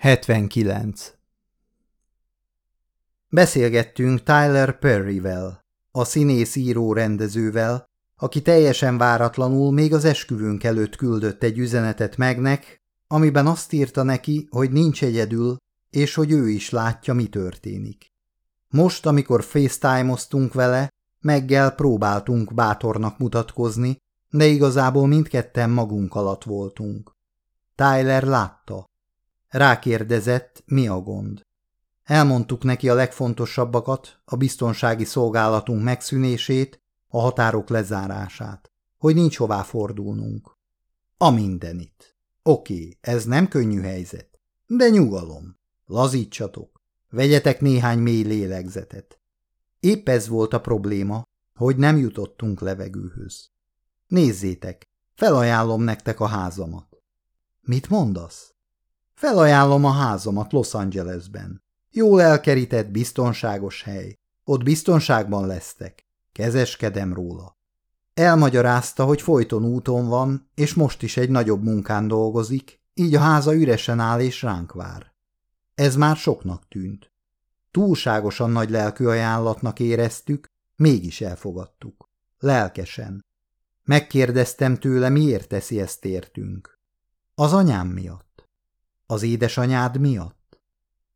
79. Beszélgettünk Tyler Perryvel, a színész író rendezővel, aki teljesen váratlanul még az esküvőnk előtt küldött egy üzenetet megnek, amiben azt írta neki, hogy nincs egyedül, és hogy ő is látja, mi történik. Most, amikor FaceTime-oztunk vele, meggel próbáltunk bátornak mutatkozni, de igazából mindketten magunk alatt voltunk. Tyler látta, Rákérdezett, mi a gond. Elmondtuk neki a legfontosabbakat, a biztonsági szolgálatunk megszűnését, a határok lezárását, hogy nincs hová fordulnunk. A mindenit. Oké, ez nem könnyű helyzet, de nyugalom. Lazítsatok, vegyetek néhány mély lélegzetet. Épp ez volt a probléma, hogy nem jutottunk levegőhöz. Nézzétek, felajánlom nektek a házamat. Mit mondasz? Felajánlom a házamat Los Angelesben. Jól elkerített, biztonságos hely. Ott biztonságban lesztek. Kezeskedem róla. Elmagyarázta, hogy folyton úton van, és most is egy nagyobb munkán dolgozik, így a háza üresen áll és ránk vár. Ez már soknak tűnt. Túlságosan nagy lelkű ajánlatnak éreztük, mégis elfogadtuk. Lelkesen. Megkérdeztem tőle, miért teszi ezt értünk. Az anyám miatt. Az édesanyád miatt?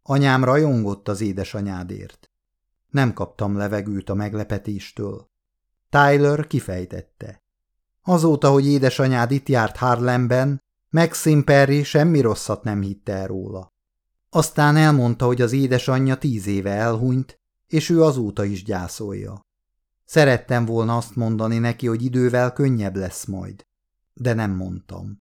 Anyám rajongott az édesanyádért. Nem kaptam levegőt a meglepetéstől. Tyler kifejtette. Azóta, hogy édesanyád itt járt Harlemben, Maxim Perry semmi rosszat nem hitte el róla. Aztán elmondta, hogy az édesanyja tíz éve elhunyt, és ő azóta is gyászolja. Szerettem volna azt mondani neki, hogy idővel könnyebb lesz majd, de nem mondtam.